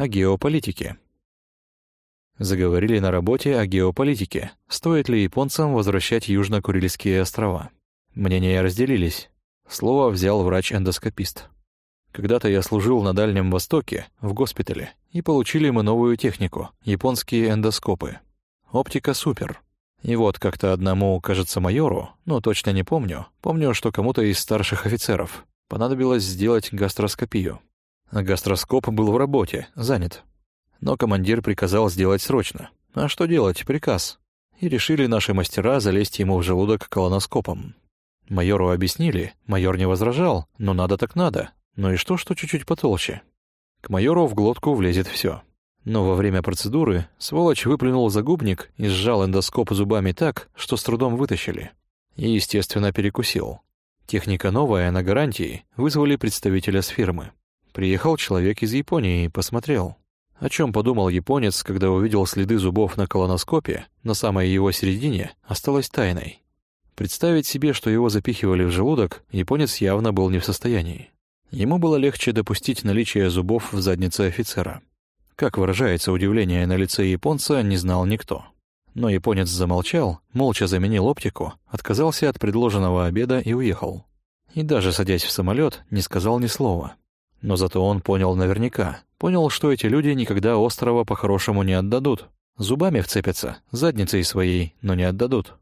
о геополитике. Заговорили на работе о геополитике. Стоит ли японцам возвращать Южно-Курильские острова? Мнения разделились. Слово взял врач-эндоскопист. Когда-то я служил на Дальнем Востоке, в госпитале, и получили мы новую технику — японские эндоскопы. Оптика супер. И вот как-то одному, кажется, майору, но точно не помню, помню, что кому-то из старших офицеров понадобилось сделать гастроскопию. А гастроскоп был в работе, занят. Но командир приказал сделать срочно. А что делать, приказ. И решили наши мастера залезть ему в желудок колоноскопом. Майору объяснили, майор не возражал, но надо так надо. Ну и что, что чуть-чуть потолще? К майору в глотку влезет все. Но во время процедуры сволочь выплюнул загубник и сжал эндоскоп зубами так, что с трудом вытащили. И, естественно, перекусил. Техника новая, на гарантии, вызвали представителя с фирмы. Приехал человек из Японии и посмотрел. О чем подумал японец, когда увидел следы зубов на колоноскопе, на самой его середине, осталось тайной. Представить себе, что его запихивали в желудок, японец явно был не в состоянии. Ему было легче допустить наличие зубов в заднице офицера. Как выражается удивление на лице японца, не знал никто. Но японец замолчал, молча заменил оптику, отказался от предложенного обеда и уехал. И даже садясь в самолет, не сказал ни слова. Но зато он понял наверняка, понял, что эти люди никогда острова по-хорошему не отдадут. Зубами вцепятся, задницей своей, но не отдадут.